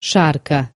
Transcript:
Шарка.